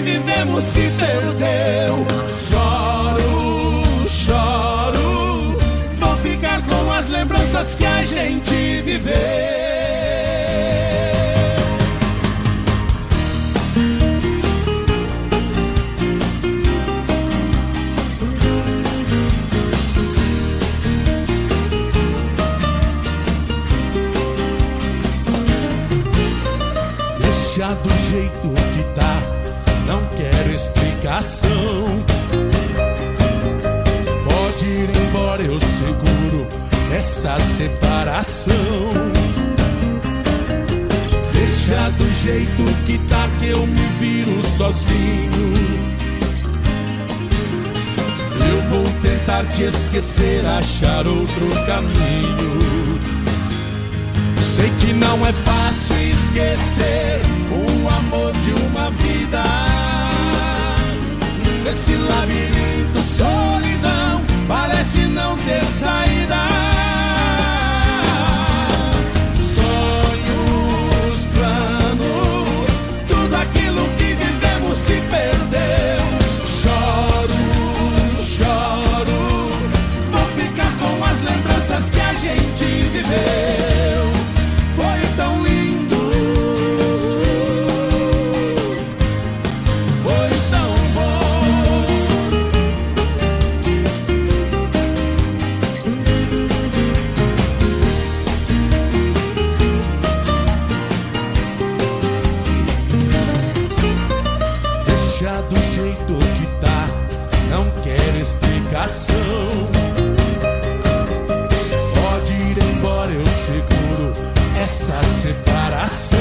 vivemos se perdeu. Choro, choro. Vou ficar com as lembranças que a gente viveu. Deixa do jeito que tá, explicação. Pode ir embora, eu seguro essa separação. Deixa do jeito que tá, que eu me viro sozinho. Eu vou tentar te esquecer, achar outro caminho. Sei que não é fácil esquecer o amor de uma vida. Explicação. Pode ir embora, eu seguro essa separação.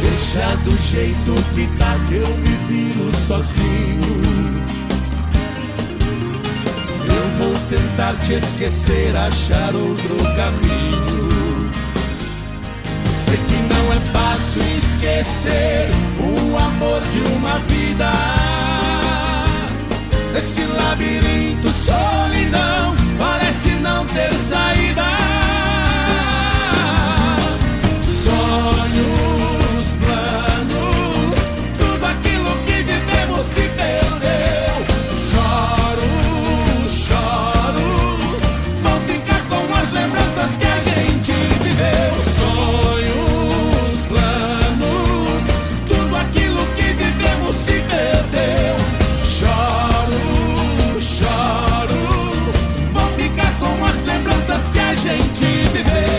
Deixa do jeito que tá, que eu me viro sozinho. Eu vou tentar te esquecer, achar outro caminho. Sei que não é fácil esquecer o amor de uma vida. Nesse labirinto, Choro, choro,